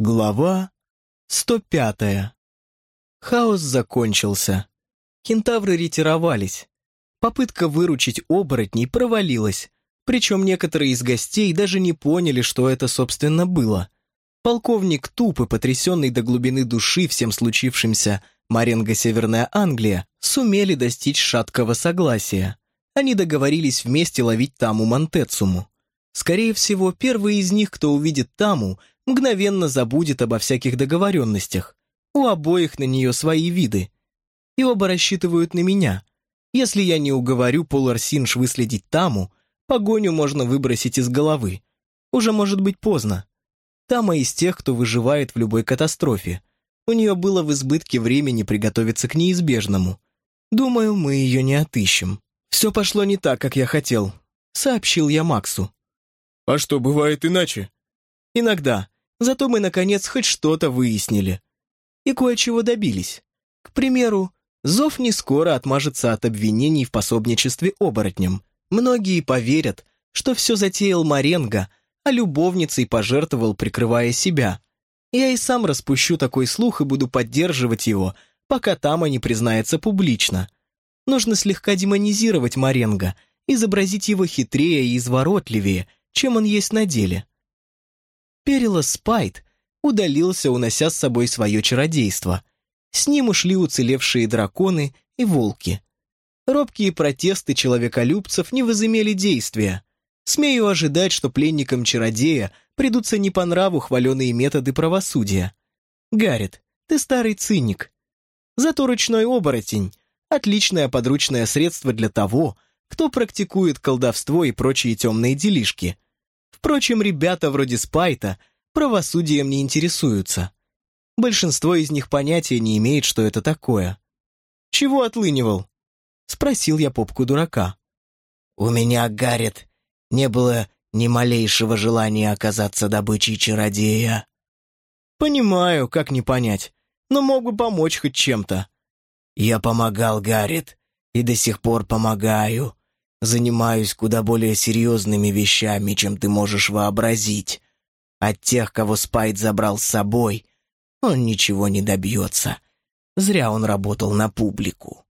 Глава 105. Хаос закончился. Кентавры ретировались. Попытка выручить оборотней провалилась, причем некоторые из гостей даже не поняли, что это, собственно, было. Полковник Туп и потрясенный до глубины души всем случившимся Маренго Северная Англия сумели достичь шаткого согласия. Они договорились вместе ловить Таму Монтецуму. Скорее всего, первый из них, кто увидит Таму, мгновенно забудет обо всяких договоренностях. У обоих на нее свои виды. И оба рассчитывают на меня. Если я не уговорю Полар Синж выследить Таму, погоню можно выбросить из головы. Уже может быть поздно. Тама из тех, кто выживает в любой катастрофе. У нее было в избытке времени приготовиться к неизбежному. Думаю, мы ее не отыщем. Все пошло не так, как я хотел, сообщил я Максу. «А что, бывает иначе?» «Иногда. Зато мы, наконец, хоть что-то выяснили. И кое-чего добились. К примеру, Зов не скоро отмажется от обвинений в пособничестве оборотням. Многие поверят, что все затеял Маренго, а любовницей пожертвовал, прикрывая себя. Я и сам распущу такой слух и буду поддерживать его, пока Тама не признается публично. Нужно слегка демонизировать Маренго, изобразить его хитрее и изворотливее, чем он есть на деле. Перила Спайт удалился, унося с собой свое чародейство. С ним ушли уцелевшие драконы и волки. Робкие протесты человеколюбцев не возымели действия. Смею ожидать, что пленникам чародея придутся не по нраву хваленые методы правосудия. Гаррет, ты старый циник. Зато ручной оборотень — отличное подручное средство для того, кто практикует колдовство и прочие темные делишки — Впрочем, ребята вроде Спайта правосудием не интересуются. Большинство из них понятия не имеет, что это такое. «Чего отлынивал?» — спросил я попку дурака. «У меня, Гаррет, не было ни малейшего желания оказаться добычей чародея». «Понимаю, как не понять, но мог бы помочь хоть чем-то». «Я помогал, Гаррет, и до сих пор помогаю занимаюсь куда более серьезными вещами, чем ты можешь вообразить. От тех, кого Спайт забрал с собой, он ничего не добьется. Зря он работал на публику.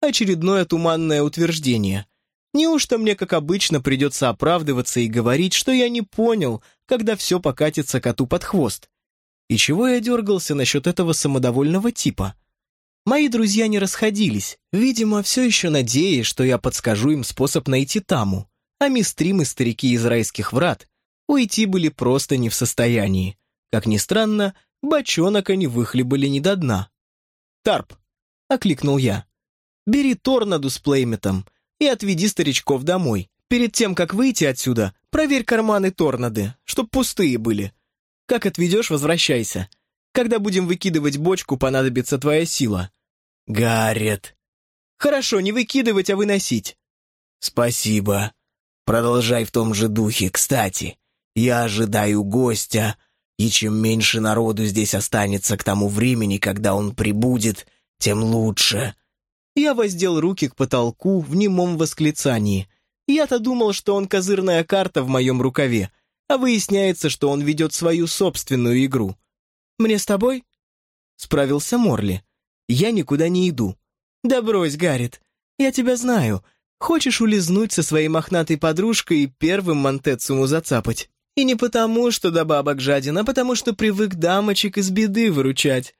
Очередное туманное утверждение. Неужто мне, как обычно, придется оправдываться и говорить, что я не понял, когда все покатится коту под хвост? И чего я дергался насчет этого самодовольного типа? Мои друзья не расходились, видимо, все еще надеясь, что я подскажу им способ найти Таму, а мистрим и старики из райских врат уйти были просто не в состоянии. Как ни странно, бочонок они выхлебали не до дна. «Тарп!» — окликнул я. «Бери торнаду с плейметом и отведи старичков домой. Перед тем, как выйти отсюда, проверь карманы торнады, чтоб пустые были. Как отведешь, возвращайся. Когда будем выкидывать бочку, понадобится твоя сила. Гаррет. Хорошо, не выкидывать, а выносить. Спасибо. Продолжай в том же духе. Кстати, я ожидаю гостя, и чем меньше народу здесь останется к тому времени, когда он прибудет, тем лучше. Я воздел руки к потолку в немом восклицании. Я-то думал, что он козырная карта в моем рукаве, а выясняется, что он ведет свою собственную игру. «Мне с тобой?» Справился Морли. Я никуда не иду. Да брось, Гаррит, я тебя знаю. Хочешь улизнуть со своей мохнатой подружкой и первым Монтецуму зацапать. И не потому, что до бабок жаден, а потому, что привык дамочек из беды выручать.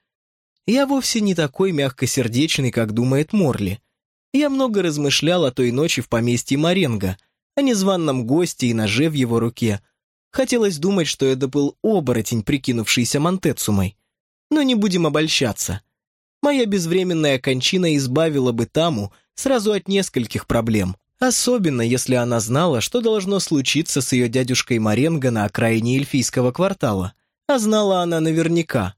Я вовсе не такой мягкосердечный, как думает Морли. Я много размышлял о той ночи в поместье Маренго, о незваном госте и ноже в его руке. Хотелось думать, что это был оборотень, прикинувшийся Монтецумой. Но не будем обольщаться. Моя безвременная кончина избавила бы Таму сразу от нескольких проблем, особенно если она знала, что должно случиться с ее дядюшкой Маренго на окраине эльфийского квартала. А знала она наверняка.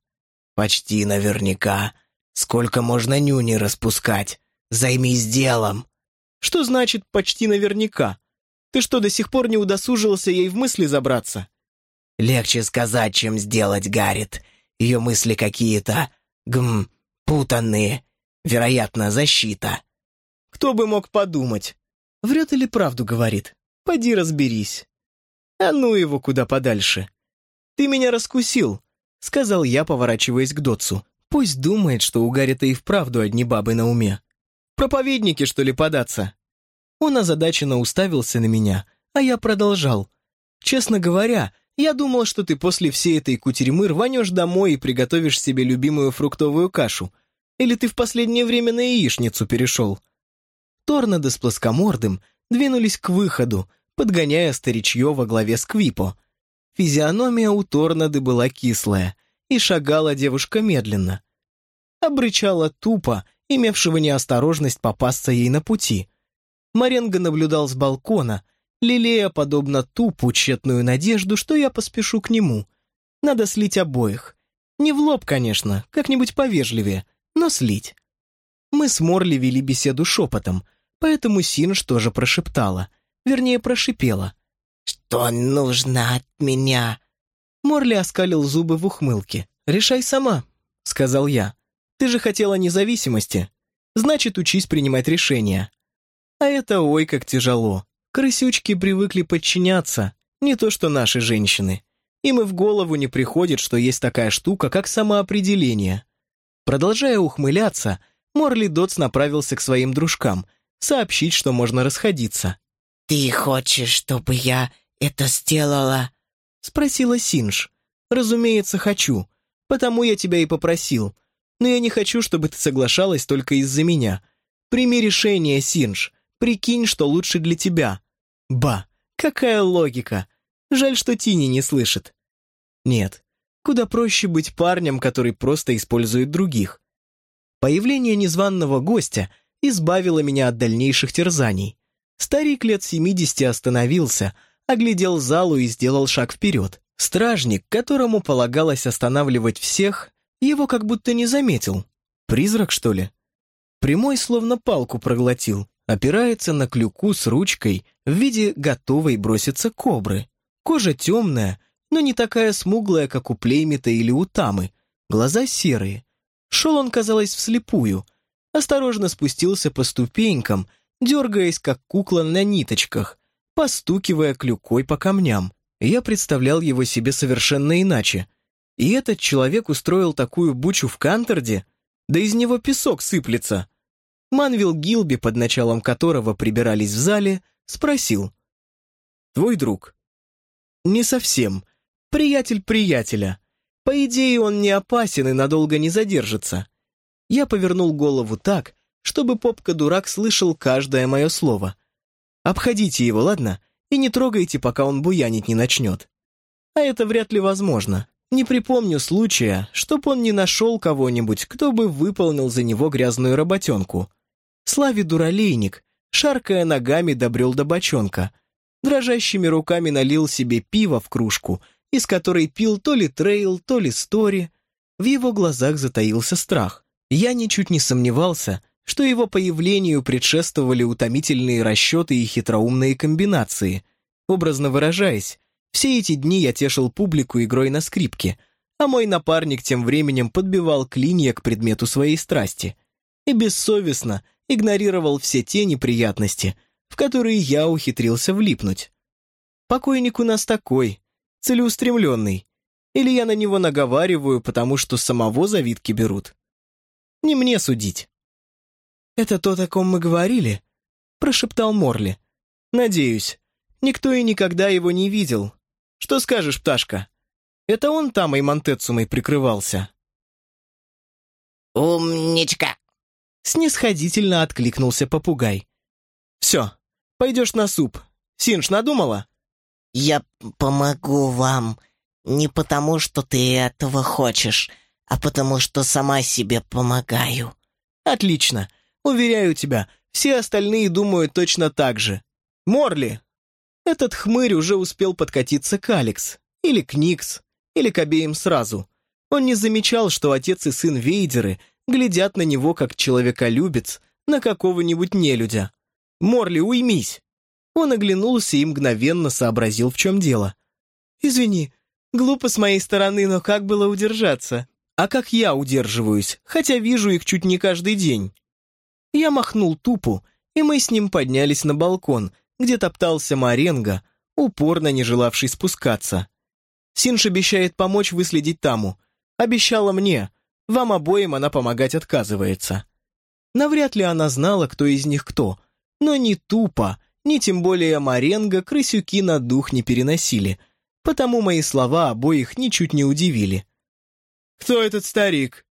«Почти наверняка. Сколько можно нюни распускать? Займись делом!» «Что значит «почти наверняка»? Ты что, до сих пор не удосужился ей в мысли забраться?» «Легче сказать, чем сделать, Гаррит. Ее мысли какие-то... гм путанные. Вероятно, защита. Кто бы мог подумать? Врет или правду говорит? Пойди разберись. А ну его куда подальше. Ты меня раскусил. сказал я, поворачиваясь к Дотсу. Пусть думает, что у Гарри-то и вправду одни бабы на уме. Проповедники, что ли, податься? Он озадаченно уставился на меня, а я продолжал. Честно говоря, я думал, что ты после всей этой кутерьмы рванешь домой и приготовишь себе любимую фруктовую кашу. Или ты в последнее время на яичницу перешел. Торнадо с плоскомордым двинулись к выходу, подгоняя старичье во главе с. Физиономия у Торнады была кислая, и шагала девушка медленно. Обрычала тупо, имевшего неосторожность попасться ей на пути. Маренго наблюдал с балкона, лелея, подобно тупу, тщетную надежду, что я поспешу к нему. Надо слить обоих. Не в лоб, конечно, как-нибудь повежливее, но слить. Мы с Морли вели беседу шепотом, поэтому Синж тоже прошептала, вернее, прошипела. «Что нужно от меня?» Морли оскалил зубы в ухмылке. «Решай сама», — сказал я. «Ты же хотела независимости. Значит, учись принимать решения». А это ой как тяжело. Крысючки привыкли подчиняться, не то что наши женщины. Им и в голову не приходит, что есть такая штука, как самоопределение. Продолжая ухмыляться, Морли Дотс направился к своим дружкам, сообщить, что можно расходиться. «Ты хочешь, чтобы я это сделала?» — спросила Синж. «Разумеется, хочу. Потому я тебя и попросил. Но я не хочу, чтобы ты соглашалась только из-за меня. Прими решение, Синж. Прикинь, что лучше для тебя. Ба, какая логика. Жаль, что Тини не слышит. Нет, куда проще быть парнем, который просто использует других. Появление незваного гостя избавило меня от дальнейших терзаний. Старик лет 70 остановился, оглядел залу и сделал шаг вперед. Стражник, которому полагалось останавливать всех, его как будто не заметил. Призрак, что ли? Прямой словно палку проглотил, опирается на клюку с ручкой в виде готовой броситься кобры. Кожа темная, но не такая смуглая, как у плеймита или у тамы. Глаза серые. Шел он, казалось, вслепую. Осторожно спустился по ступенькам, дергаясь, как кукла на ниточках, постукивая клюкой по камням. Я представлял его себе совершенно иначе. И этот человек устроил такую бучу в Канторде, да из него песок сыплется. Манвил Гилби, под началом которого прибирались в зале, спросил. «Твой друг?» «Не совсем. Приятель приятеля. По идее, он не опасен и надолго не задержится». Я повернул голову так, чтобы попка-дурак слышал каждое мое слово. «Обходите его, ладно? И не трогайте, пока он буянить не начнет». А это вряд ли возможно. Не припомню случая, чтоб он не нашел кого-нибудь, кто бы выполнил за него грязную работенку. Славе дуралейник, шаркая ногами, добрел до бочонка. Дрожащими руками налил себе пиво в кружку, из которой пил то ли трейл, то ли стори. В его глазах затаился страх. Я ничуть не сомневался, что его появлению предшествовали утомительные расчеты и хитроумные комбинации. Образно выражаясь, все эти дни я тешил публику игрой на скрипке, а мой напарник тем временем подбивал клинья к предмету своей страсти. И бессовестно, игнорировал все те неприятности, в которые я ухитрился влипнуть. Покойник у нас такой, целеустремленный. Или я на него наговариваю, потому что самого завидки берут. Не мне судить. «Это то, о ком мы говорили?» — прошептал Морли. «Надеюсь. Никто и никогда его не видел. Что скажешь, пташка? Это он там и Монтецумой прикрывался?» «Умничка!» Снисходительно откликнулся попугай. «Все, пойдешь на суп. Синж надумала?» «Я помогу вам не потому, что ты этого хочешь, а потому, что сама себе помогаю». «Отлично. Уверяю тебя, все остальные думают точно так же. Морли!» Этот хмырь уже успел подкатиться к Алекс, или к Никс, или к обеим сразу. Он не замечал, что отец и сын Вейдеры глядят на него как человеколюбец, на какого-нибудь нелюдя. «Морли, уймись!» Он оглянулся и мгновенно сообразил, в чем дело. «Извини, глупо с моей стороны, но как было удержаться? А как я удерживаюсь, хотя вижу их чуть не каждый день?» Я махнул тупу, и мы с ним поднялись на балкон, где топтался Маренго, упорно не желавший спускаться. Синж обещает помочь выследить Таму. Обещала мне, вам обоим она помогать отказывается. Навряд ли она знала, кто из них кто, но ни тупо, ни тем более Маренго крысюки на дух не переносили, потому мои слова обоих ничуть не удивили. «Кто этот старик?»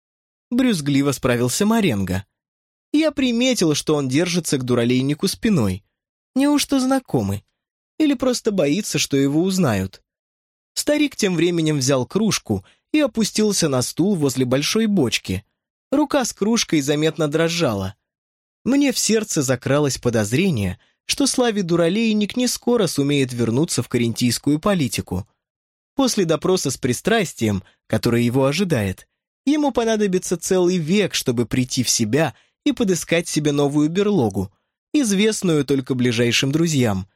Брюзгливо справился Маренго. Я приметил, что он держится к дуралейнику спиной. Неужто знакомый? Или просто боится, что его узнают? Старик тем временем взял кружку и опустился на стул возле большой бочки. Рука с кружкой заметно дрожала. Мне в сердце закралось подозрение, что Славе Дуралейник не скоро сумеет вернуться в карентийскую политику. После допроса с пристрастием, который его ожидает, ему понадобится целый век, чтобы прийти в себя и подыскать себе новую берлогу, известную только ближайшим друзьям.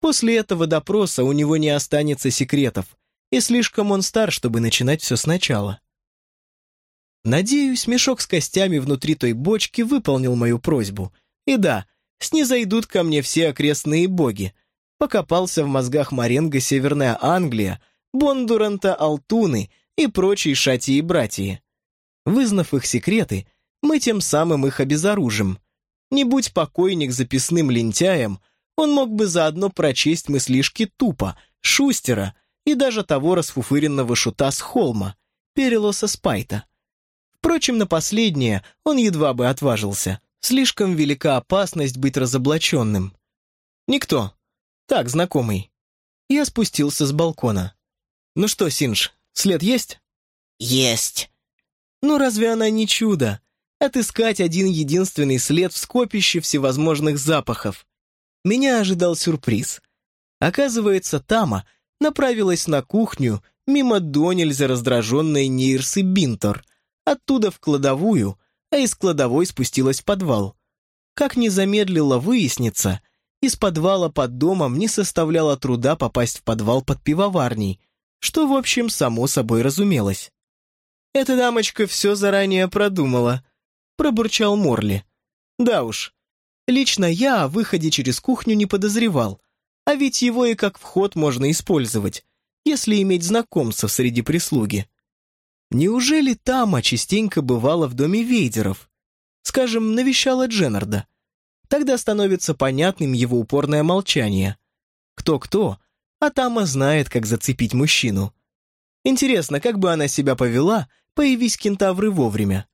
После этого допроса у него не останется секретов, и слишком он стар, чтобы начинать все сначала. Надеюсь, мешок с костями внутри той бочки выполнил мою просьбу. И да, снизойдут ко мне все окрестные боги. Покопался в мозгах Маренго Северная Англия, Бондуранта Алтуны и прочие шати и братья. Вызнав их секреты, мы тем самым их обезоружим. Не будь покойник записным лентяем, он мог бы заодно прочесть мыслишки Тупа, Шустера и даже того расфуфыренного шута с холма, Перелоса Спайта. Впрочем, на последнее он едва бы отважился. Слишком велика опасность быть разоблаченным. Никто. Так, знакомый. Я спустился с балкона. Ну что, Синж, след есть? Есть. Ну разве она не чудо? Отыскать один единственный след в скопище всевозможных запахов. Меня ожидал сюрприз. Оказывается, Тама направилась на кухню мимо до нельзя раздраженной Нирсы Бинтор, оттуда в кладовую, а из кладовой спустилась в подвал. Как не замедлило выясниться, из подвала под домом не составляло труда попасть в подвал под пивоварней, что, в общем, само собой разумелось. «Эта дамочка все заранее продумала», — пробурчал Морли. «Да уж, лично я о выходе через кухню не подозревал, а ведь его и как вход можно использовать, если иметь знакомцев среди прислуги. Неужели Тама частенько бывала в доме Вейдеров? Скажем, навещала Дженнарда. Тогда становится понятным его упорное молчание. Кто-кто, а Тама знает, как зацепить мужчину. Интересно, как бы она себя повела, появись кентавры вовремя.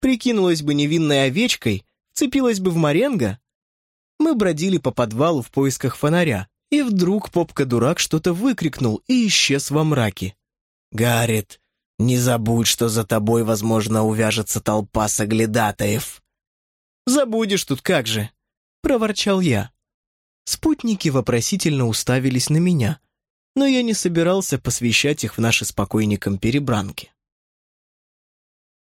Прикинулась бы невинной овечкой, цепилась бы в моренго. Мы бродили по подвалу в поисках фонаря, и вдруг попка-дурак что-то выкрикнул и исчез во мраке. «Гаррет, не забудь, что за тобой, возможно, увяжется толпа соглядатаев». «Забудешь тут как же», — проворчал я. Спутники вопросительно уставились на меня, но я не собирался посвящать их в наши спокойникам перебранки.